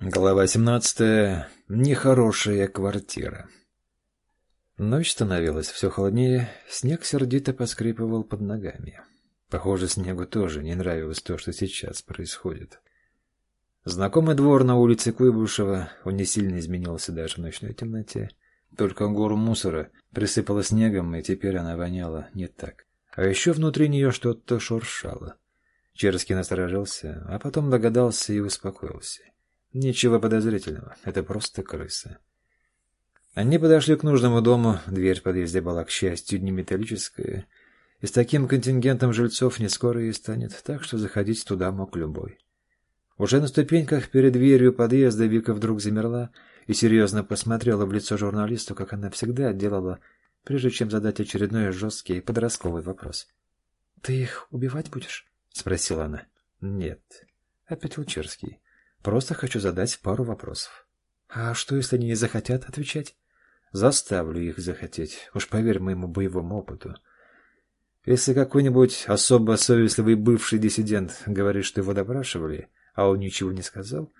Глава 17. Нехорошая квартира. Ночь становилась все холоднее, снег сердито поскрипывал под ногами. Похоже, снегу тоже не нравилось то, что сейчас происходит. Знакомый двор на улице Куйбышева, он не сильно изменился даже в ночной темноте. Только гору мусора присыпало снегом, и теперь она воняла не так. А еще внутри нее что-то шуршало. Черский насторожился, а потом догадался и успокоился. Ничего подозрительного, это просто крыса. Они подошли к нужному дому, дверь в подъезде была, к счастью, не металлическая, и с таким контингентом жильцов не скоро и станет, так что заходить туда мог любой. Уже на ступеньках перед дверью подъезда Вика вдруг замерла и серьезно посмотрела в лицо журналисту, как она всегда делала, прежде чем задать очередной жесткий подростковый вопрос. — Ты их убивать будешь? — спросила она. — Нет. Опять Лучерский. Просто хочу задать пару вопросов. А что, если они не захотят отвечать? Заставлю их захотеть, уж поверь моему боевому опыту. Если какой-нибудь особо совестливый бывший диссидент говорит, что его допрашивали, а он ничего не сказал,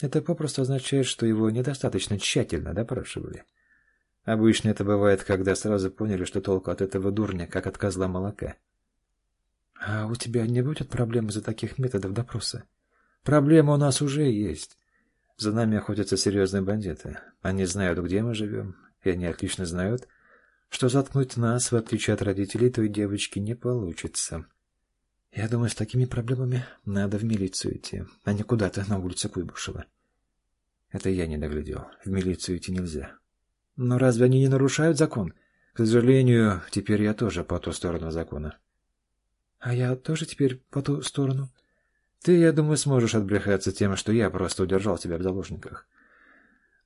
это попросту означает, что его недостаточно тщательно допрашивали. Обычно это бывает, когда сразу поняли, что толку от этого дурня, как от козла молока. — А у тебя не будет проблем из-за таких методов допроса? Проблема у нас уже есть. За нами охотятся серьезные бандиты. Они знают, где мы живем, и они отлично знают, что заткнуть нас, в отличие от родителей той девочки, не получится. Я думаю, с такими проблемами надо в милицию идти, а не куда-то на улице Куйбышева. Это я не доглядел. В милицию идти нельзя. Но разве они не нарушают закон? К сожалению, теперь я тоже по ту сторону закона. А я тоже теперь по ту сторону? Ты, я думаю, сможешь отбрехаться тем, что я просто удержал тебя в заложниках.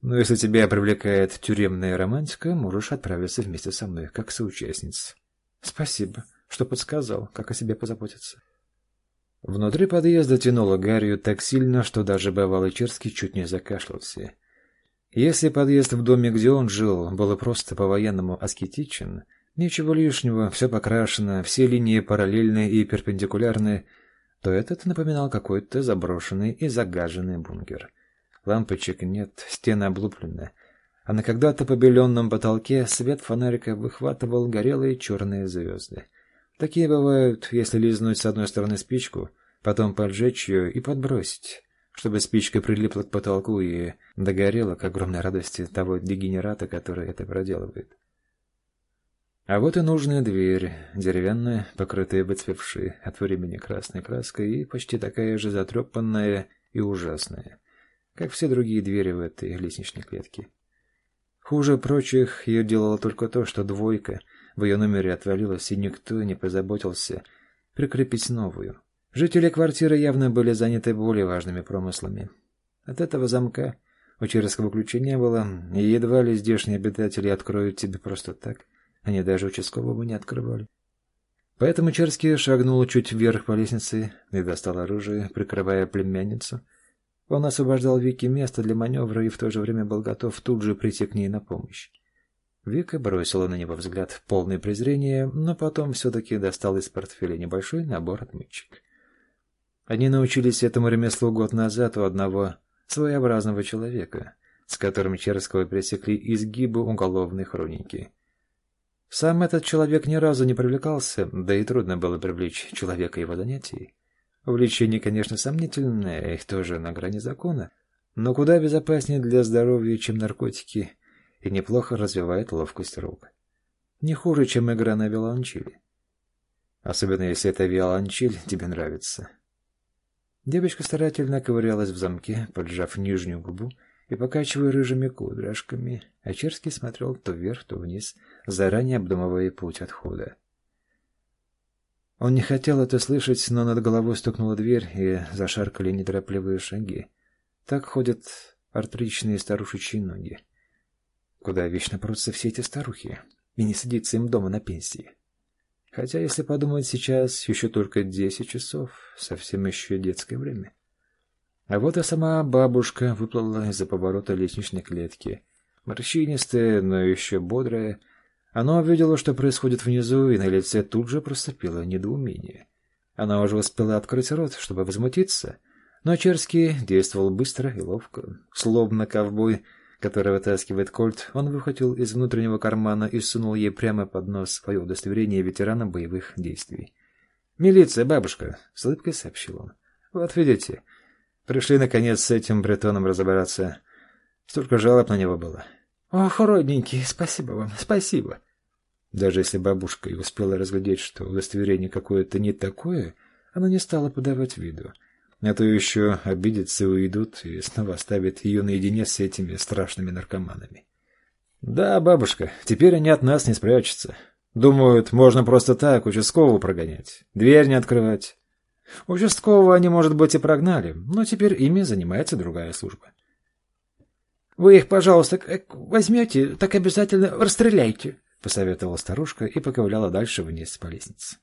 Но если тебя привлекает тюремная романтика, можешь отправиться вместе со мной, как соучастница. Спасибо, что подсказал, как о себе позаботиться. Внутри подъезда тянуло гарью так сильно, что даже бывалый Черский чуть не закашлялся. Если подъезд в доме, где он жил, был просто по-военному аскетичен, ничего лишнего, все покрашено, все линии параллельные и перпендикулярные — то этот напоминал какой-то заброшенный и загаженный бункер. Лампочек нет, стены облуплены, а на когда-то побеленном потолке свет фонарика выхватывал горелые черные звезды. Такие бывают, если лизнуть с одной стороны спичку, потом поджечь ее и подбросить, чтобы спичка прилипла к потолку и догорела к огромной радости того дегенерата, который это проделывает. А вот и нужная дверь, деревянная, покрытая выцвевшей от времени красной краской и почти такая же затрепанная и ужасная, как все другие двери в этой лестничной клетке. Хуже прочих ее делало только то, что двойка в ее номере отвалилась, и никто не позаботился прикрепить новую. Жители квартиры явно были заняты более важными промыслами. От этого замка у Черского ключа не было, и едва ли здешние обитатели откроют тебе просто так — они даже участкового не открывали. Поэтому Черский шагнул чуть вверх по лестнице и достал оружие, прикрывая племянницу. Он освобождал Вике место для маневра и в то же время был готов тут же прийти к ней на помощь. Вика бросила на него взгляд полный презрения, но потом все-таки достал из портфеля небольшой набор отмычек. Они научились этому ремеслу год назад у одного своеобразного человека, с которым Черского пресекли изгибы уголовной хроники. Сам этот человек ни разу не привлекался, да и трудно было привлечь человека его занятий. Увлечение, конечно, сомнительное, их тоже на грани закона, но куда безопаснее для здоровья, чем наркотики, и неплохо развивает ловкость рук. Не хуже, чем игра на виолончели. Особенно, если эта виолончель тебе нравится. Девочка старательно ковырялась в замке, поджав нижнюю губу, и покачивая рыжими кудряшками, Ачерский смотрел то вверх, то вниз, заранее обдумывая путь отхода. Он не хотел это слышать, но над головой стукнула дверь, и зашаркали неторопливые шаги. Так ходят артричные старушечьи ноги. Куда вечно прутся все эти старухи, и не садится им дома на пенсии. Хотя, если подумать, сейчас еще только десять часов, совсем еще детское время. А вот и сама бабушка выплыла из-за поворота лестничной клетки. Морщинистая, но еще бодрая. Она увидела, что происходит внизу, и на лице тут же проступило недоумение. Она уже успела открыть рот, чтобы возмутиться, Но Черский действовал быстро и ловко, словно ковбой, который вытаскивает кольт, он выхватил из внутреннего кармана и сунул ей прямо под нос свое удостоверение ветерана боевых действий. «Милиция, бабушка!» — с улыбкой сообщил он. «Вот видите, пришли, наконец, с этим бретоном разобраться. Столько жалоб на него было». «Ох, родненький, спасибо вам, спасибо!» Даже если бабушка и успела разглядеть, что удостоверение какое-то не такое, она не стала подавать виду. А то еще обидятся и уйдут, и снова оставят ее наедине с этими страшными наркоманами. Да, бабушка, теперь они от нас не спрячутся. Думают, можно просто так участкового прогонять, дверь не открывать. Участкового они, может быть, и прогнали, но теперь ими занимается другая служба. Вы их, пожалуйста, возьмете, так обязательно расстреляйте, — посоветовала старушка и поковыляла дальше вниз по лестнице.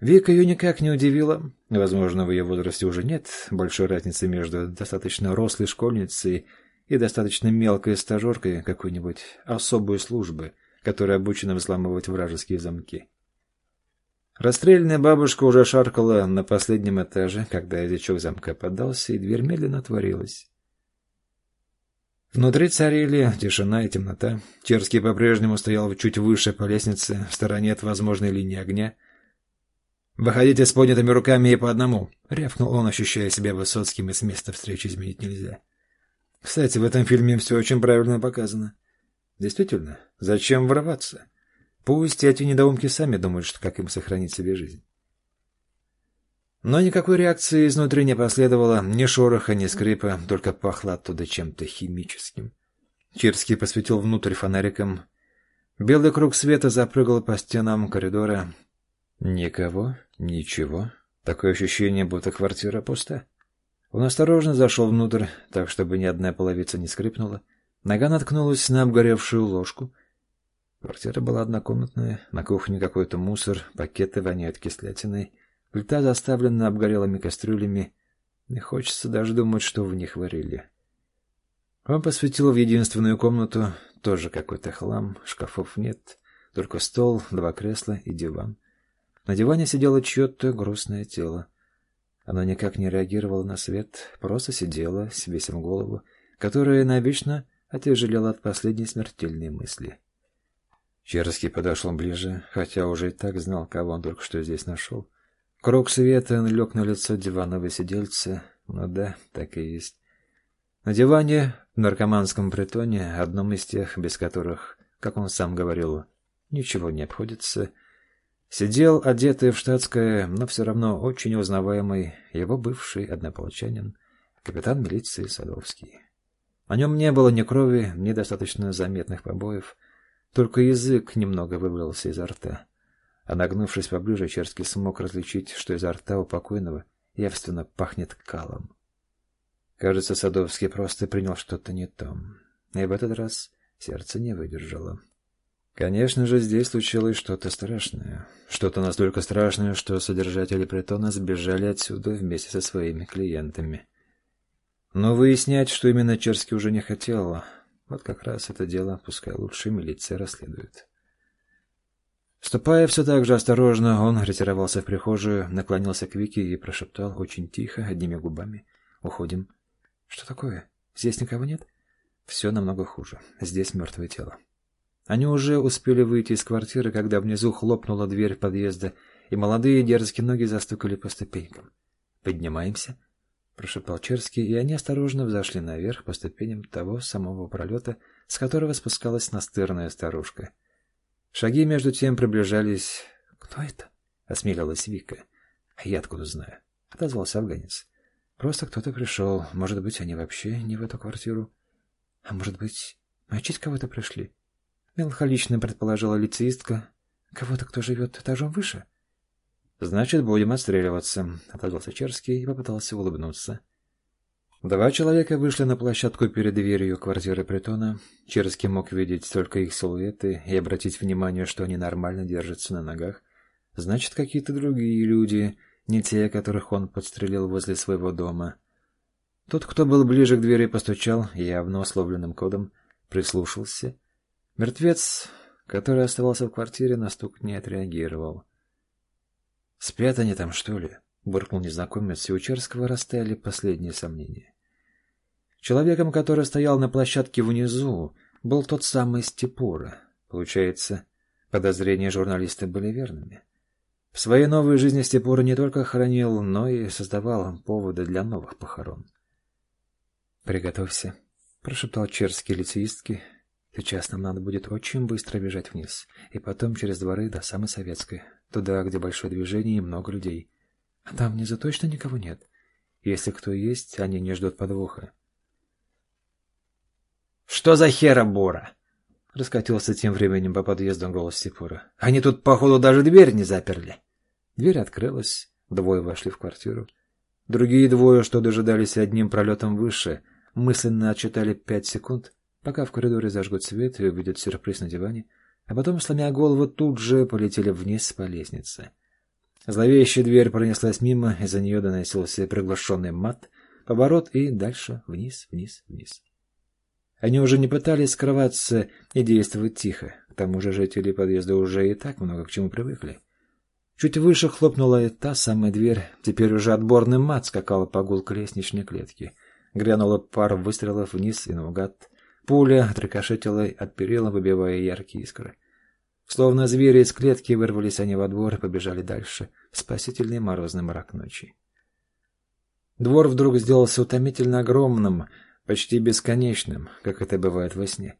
Вика ее никак не удивила. Возможно, в ее возрасте уже нет большой разницы между достаточно рослой школьницей и достаточно мелкой стажеркой какой-нибудь особой службы, которая обучена взламывать вражеские замки. Расстрелянная бабушка уже шаркала на последнем этаже, когда язычок замка поддался, и дверь медленно отворилась. Внутри царили тишина и темнота. Черский по-прежнему стоял чуть выше по лестнице, в стороне от возможной линии огня. «Выходите с поднятыми руками и по одному!» — рявкнул он, ощущая себя Высоцким, и с места встречи изменить нельзя. Кстати, в этом фильме все очень правильно показано. Действительно, зачем врываться? Пусть эти недоумки сами думают, что как им сохранить себе жизнь. Но никакой реакции изнутри не последовало, ни шороха, ни скрипа, только пахло оттуда чем-то химическим. Чирский посветил внутрь фонариком. Белый круг света запрыгал по стенам коридора. Никого, ничего. Такое ощущение, будто квартира пуста. Он осторожно зашел внутрь, так, чтобы ни одна половица не скрипнула. Нога наткнулась на обгоревшую ложку. Квартира была однокомнатная, на кухне какой-то мусор, пакеты воняют кислятиной. Плита заставлена обгорелыми кастрюлями. Не хочется даже думать, что в них варили. Он посветил в единственную комнату. Тоже какой-то хлам, шкафов нет. Только стол, два кресла и диван. На диване сидело чье-то грустное тело. Оно никак не реагировало на свет, просто сидело, свесив голову, которая навечно отяжелела от последней смертельной мысли. Черский подошел ближе, хотя уже и так знал, кого он только что здесь нашел. Круг света лег на лицо диванного сидельца. Ну да, так и есть. На диване в наркоманском притоне, одном из тех, без которых, как он сам говорил, ничего не обходится, сидел одетый в штатское, но все равно очень узнаваемый его бывший однополчанин, капитан милиции Садовский. На нем не было ни крови, ни достаточно заметных побоев, только язык немного выбрался изо рта а нагнувшись поближе, Черский смог различить, что изо рта у покойного явственно пахнет калом. Кажется, Садовский просто принял что-то не то, и в этот раз сердце не выдержало. Конечно же, здесь случилось что-то страшное. Что-то настолько страшное, что содержатели притона сбежали отсюда вместе со своими клиентами. Но выяснять, что именно Черский уже не хотел, вот как раз это дело пускай лучше милиция расследует. Ступая все так же осторожно, он ретировался в прихожую, наклонился к Вике и прошептал очень тихо, одними губами. «Уходим». «Что такое? Здесь никого нет?» «Все намного хуже. Здесь мертвое тело». Они уже успели выйти из квартиры, когда внизу хлопнула дверь подъезда, и молодые дерзкие ноги застукали по ступенькам. «Поднимаемся», — прошептал Черский, и они осторожно взошли наверх по ступеням того самого пролета, с которого спускалась настырная старушка — Шаги между тем приближались. «Кто это?» — осмелилась Вика. «Я откуда знаю?» — отозвался афганец. «Просто кто-то пришел. Может быть, они вообще не в эту квартиру. А может быть, мочить кого-то пришли?» Меланхолично предположила лицеистка. «Кого-то, кто живет этажом выше?» «Значит, будем отстреливаться», — отозвался Черский и попытался улыбнуться. Два человека вышли на площадку перед дверью квартиры Притона. Черский мог видеть только их силуэты и обратить внимание, что они нормально держатся на ногах. Значит, какие-то другие люди, не те, которых он подстрелил возле своего дома. Тот, кто был ближе к двери, постучал, явно условленным кодом, прислушался. Мертвец, который оставался в квартире, на стук не отреагировал. «Спят они там, что ли?» — буркнул незнакомец, и у Черского растаяли последние сомнения. Человеком, который стоял на площадке внизу, был тот самый Степура. Получается, подозрения журналиста были верными. В своей новой жизни Степура не только хранил, но и создавал поводы для новых похорон. «Приготовься», — прошептал Черский лицеистки. «Сейчас нам надо будет очень быстро бежать вниз, и потом через дворы до самой Советской, туда, где большое движение и много людей. А там внизу точно никого нет. Если кто есть, они не ждут подвоха. «Что за хера, Бора?» Раскатился тем временем по подъезду голос Степура. «Они тут, походу, даже дверь не заперли». Дверь открылась, двое вошли в квартиру. Другие двое, что дожидались одним пролетом выше, мысленно отчитали пять секунд, пока в коридоре зажгут свет и увидят сюрприз на диване, а потом, сломя голову, тут же полетели вниз по лестнице. Зловещая дверь пронеслась мимо, из-за нее доносился приглашенный мат, поворот и дальше вниз, вниз, вниз. Они уже не пытались скрываться и действовать тихо. К тому же жители подъезда уже и так много к чему привыкли. Чуть выше хлопнула и та самая дверь. Теперь уже отборный мат скакал по гулку лестничной клетки. Грянула пара выстрелов вниз и наугад. Пуля отрикошетила от перила, выбивая яркие искры. Словно звери из клетки вырвались они во двор и побежали дальше, в спасительный морозный мрак ночи. Двор вдруг сделался утомительно огромным, почти бесконечным, как это бывает во сне.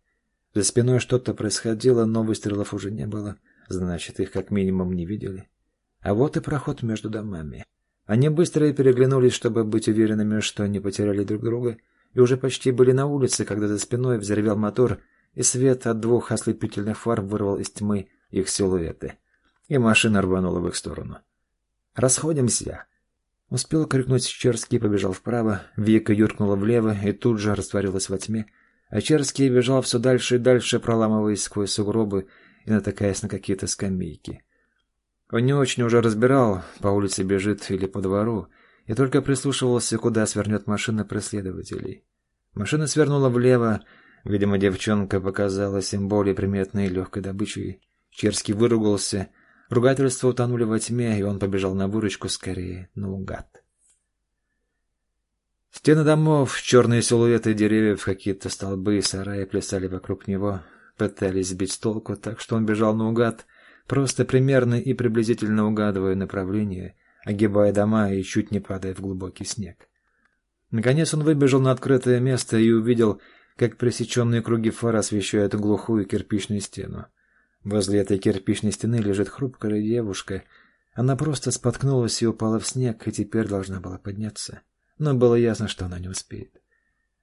За спиной что-то происходило, но выстрелов уже не было, значит, их как минимум не видели. А вот и проход между домами. Они быстро переглянулись, чтобы быть уверенными, что не потеряли друг друга, и уже почти были на улице, когда за спиной взревел мотор, и свет от двух ослепительных фар вырвал из тьмы их силуэты. И машина рванула в их сторону. «Расходимся!» Успел крикнуть Черский, побежал вправо, Вика юркнула влево и тут же растворилась во тьме, а Черский бежал все дальше и дальше, проламываясь сквозь сугробы и натыкаясь на какие-то скамейки. Он не очень уже разбирал, по улице бежит или по двору, и только прислушивался, куда свернет машина преследователей. Машина свернула влево, видимо, девчонка показалась им более приметной и легкой добычей. Черский выругался — Ругательства утонули во тьме, и он побежал на выручку скорее, наугад. Стены домов, черные силуэты деревьев, какие-то столбы и сараи плясали вокруг него, пытались сбить с толку, так что он бежал наугад, просто примерно и приблизительно угадывая направление, огибая дома и чуть не падая в глубокий снег. Наконец он выбежал на открытое место и увидел, как пресеченные круги фар освещают глухую кирпичную стену. Возле этой кирпичной стены лежит хрупкая девушка. Она просто споткнулась и упала в снег, и теперь должна была подняться. Но было ясно, что она не успеет.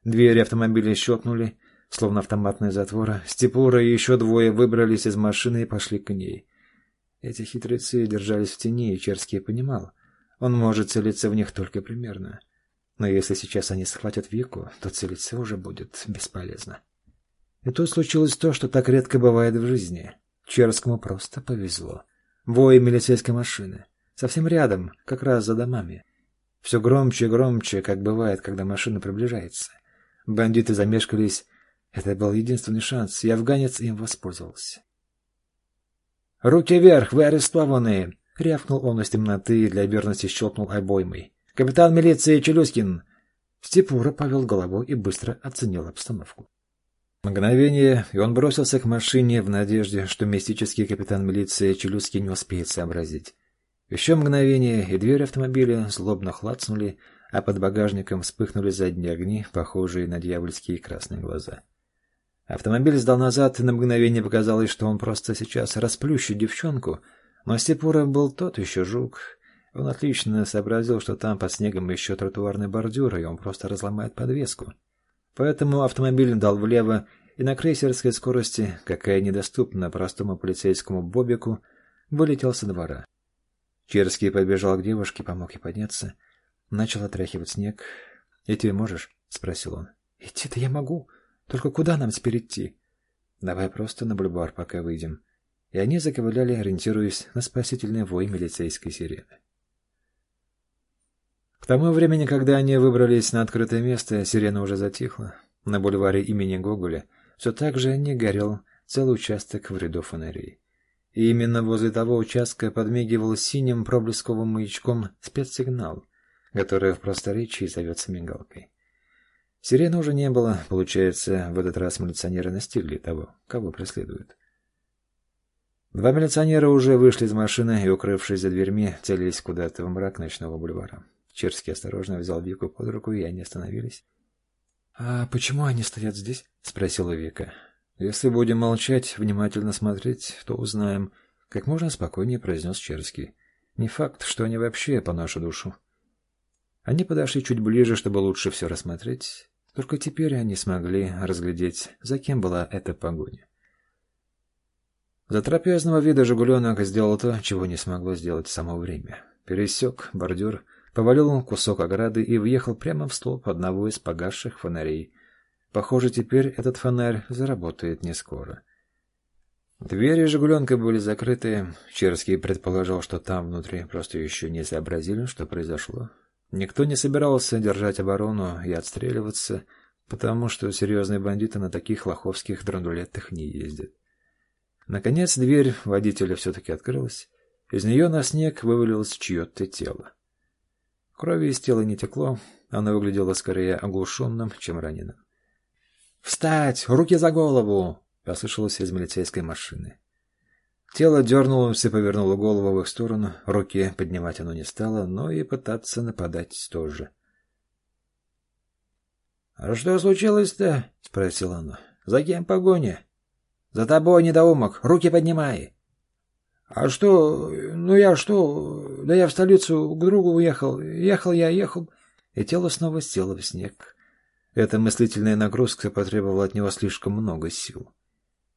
Двери автомобиля щелкнули, словно автоматные затворы. Степура и еще двое выбрались из машины и пошли к ней. Эти хитрецы держались в тени, и Черский понимал. Он может целиться в них только примерно. Но если сейчас они схватят Вику, то целиться уже будет бесполезно. И тут случилось то, что так редко бывает в жизни. Черскому просто повезло. Вой милицейской машины. Совсем рядом, как раз за домами. Все громче и громче, как бывает, когда машина приближается. Бандиты замешкались. Это был единственный шанс, и афганец им воспользовался. «Руки вверх, вы арестованы!» — рявкнул он из темноты и для верности щелкнул обоймой. «Капитан милиции Челюскин!» Степура повел головой и быстро оценил обстановку. Мгновение, и он бросился к машине в надежде, что мистический капитан милиции Челюский не успеет сообразить. Еще мгновение, и двери автомобиля злобно хлацнули, а под багажником вспыхнули задние огни, похожие на дьявольские красные глаза. Автомобиль сдал назад, на мгновение показалось, что он просто сейчас расплющит девчонку, но Степуров был тот еще жук. Он отлично сообразил, что там под снегом еще тротуарный бордюр, и он просто разломает подвеску. Поэтому автомобиль дал влево и на крейсерской скорости, какая недоступна простому полицейскому бобику, вылетел со двора. Черский побежал к девушке, помог ей подняться, начал отряхивать снег. «Идти можешь?» — спросил он. «Идти-то я могу. Только куда нам теперь идти?» «Давай просто на бульвар, пока выйдем». И они заковыляли, ориентируясь на спасительный вой милицейской сирены. К тому времени, когда они выбрались на открытое место, сирена уже затихла. На бульваре имени Гоголя все так же не горел целый участок в ряду фонарей. И именно возле того участка подмигивал синим проблесковым маячком спецсигнал, который в просторечии зовется мигалкой. Сирены уже не было, получается, в этот раз милиционеры настигли того, кого преследуют. Два милиционера уже вышли из машины и, укрывшись за дверьми, целились куда-то в мрак ночного бульвара. Черский осторожно взял Вику под руку, и они остановились. — А почему они стоят здесь? — спросила Вика. — Если будем молчать, внимательно смотреть, то узнаем, — как можно спокойнее произнес Черский. — Не факт, что они вообще по нашу душу. Они подошли чуть ближе, чтобы лучше все рассмотреть. Только теперь они смогли разглядеть, за кем была эта погоня. За трапезного вида «Жигуленок» сделал то, чего не смогло сделать само время. Пересек бордюр, повалил кусок ограды и въехал прямо в столб одного из погасших фонарей. Похоже, теперь этот фонарь заработает не скоро. Двери «Жигуленка» были закрыты. Черский предположил, что там внутри просто еще не сообразили, что произошло. Никто не собирался держать оборону и отстреливаться, потому что серьезные бандиты на таких лоховских драндулетах не ездят. Наконец дверь водителя все-таки открылась. Из нее на снег вывалилось чье-то тело. Крови из тела не текло, оно выглядело скорее оглушенным, чем раненым. «Встать! Руки за голову!» — послышалось из милицейской машины. Тело дернулось и повернуло голову в их сторону. Руки поднимать оно не стало, но и пытаться нападать тоже. — А что случилось-то? — спросила она. — За кем погоня? За тобой, недоумок, руки поднимай. А что? Ну я что? Да я в столицу к другу уехал. Ехал я, ехал. И тело снова село в снег. Эта мыслительная нагрузка потребовала от него слишком много сил.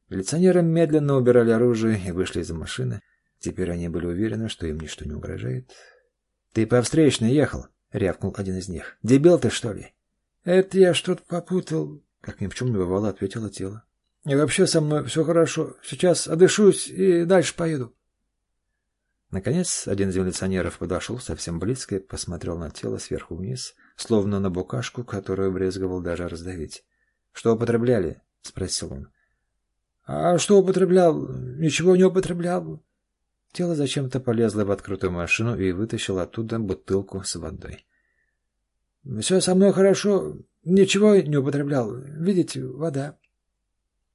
Милиционеры медленно убирали оружие и вышли из машины. Теперь они были уверены, что им ничто не угрожает. — Ты по встречной ехал? — рявкнул один из них. — Дебил ты, что ли? — Это я что-то попутал, — как ни в чем не бывало, ответило тело. И вообще со мной все хорошо. Сейчас одышусь и дальше поеду. Наконец, один из милиционеров подошел совсем близко и посмотрел на тело сверху вниз, словно на букашку, которую брезговал даже раздавить. — Что употребляли? — спросил он. — А что употреблял? Ничего не употреблял. Тело зачем-то полезло в открытую машину и вытащило оттуда бутылку с водой. — Все со мной хорошо. Ничего не употреблял. Видите, вода.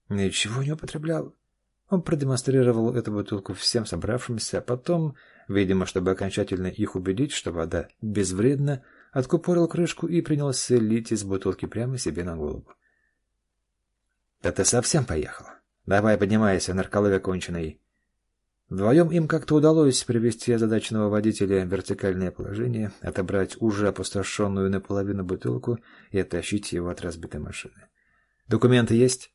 Ничего не употреблял. Он продемонстрировал эту бутылку всем собравшимся, а потом, видимо, чтобы окончательно их убедить, что вода безвредна, откупорил крышку и принялся лить из бутылки прямо себе на голову. — Да ты совсем поехал. Давай поднимайся, нарколога конченый. Вдвоем им как-то удалось привести озадаченного водителя в вертикальное положение, отобрать уже опустошенную наполовину бутылку и оттащить его от разбитой машины. — Документы есть?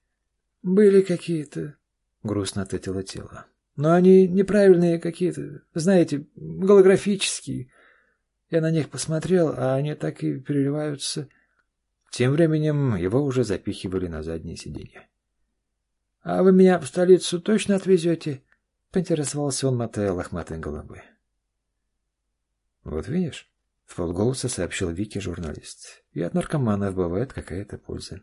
«Были какие-то», — грустно ответило тело. «Но они неправильные какие-то, знаете, голографические. Я на них посмотрел, а они так и переливаются». Тем временем его уже запихивали на заднее сиденье. «А вы меня в столицу точно отвезете?» — поинтересовался он, мотая лохматой головой. «Вот видишь?» — в полголоса сообщил Вике журналист. «И от наркоманов бывает какая-то польза».